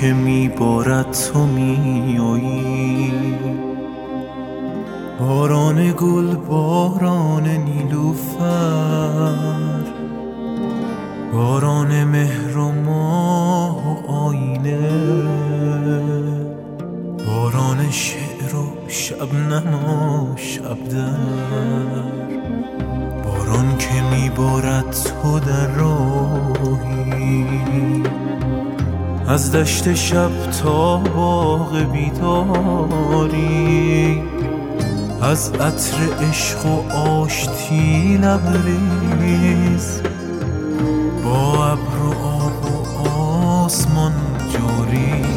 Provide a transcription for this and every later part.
که میبارد تو میایی باران گل باران نیلوفر. باران مهر و ماه و آینه. باران شعر و شبنم و شبدر باران که میبارد تو در راهی. از دشت شب تا باغ بیداری از عطر عشق و آشتی لبریز با ابر و آب و آسمان جاری.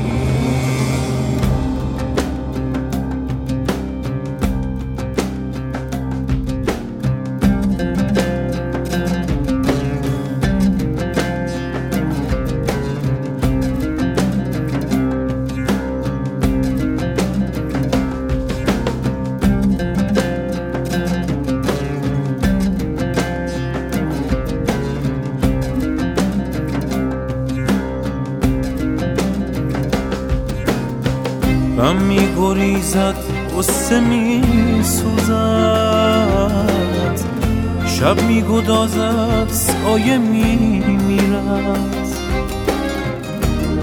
غم می گریزد قصه می سوزد شب می گدازد سایه می میرد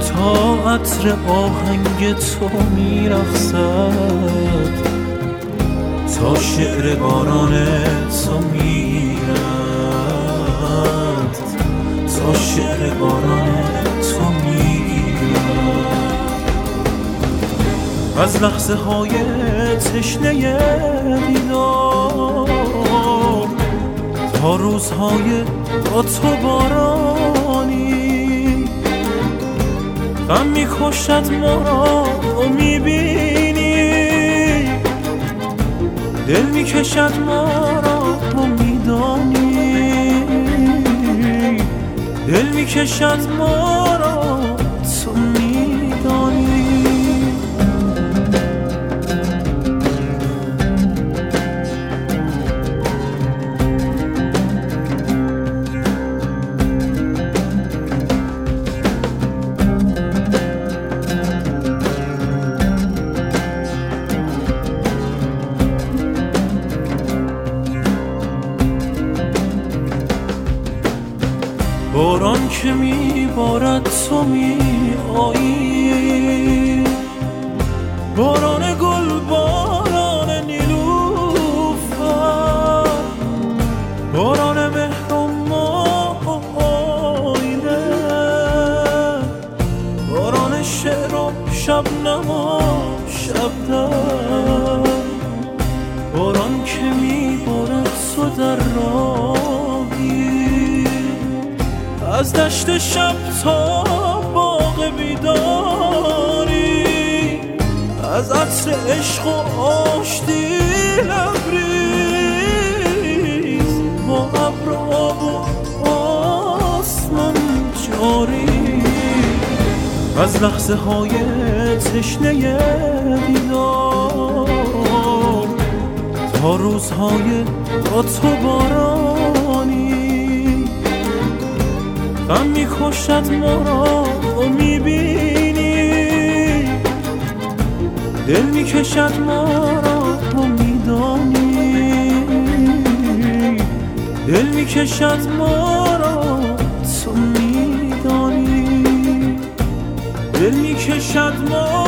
تا عطر آهنگ تو می رخصد تا شعر باران تو میرد از لحظه های تشنه دیدار. تا روزهای با تو بارانی. غم می‌کشد ما را می‌بینی. دل می‌کشد ما را میدانی. دل می‌کشد ما باران که میبارد تو می آیی باران گل باران نیلوفر. باران مهر و ماه و آینه. باران شعر و شبنم و شبدر باران که میبارد تو در راهی. از دشت شب تا باغ بیداری از عطر عشق و آشتی لبریز با ابر آب و آسمان جاری. از لحظه های تشنه دیدار تا روزهای با تو بارانی غم می‌کشد ما را می‌بینی. دل می‌کشد ما را میدانی. دل می‌کشد ما را تو میدانی. دل می‌کشد ما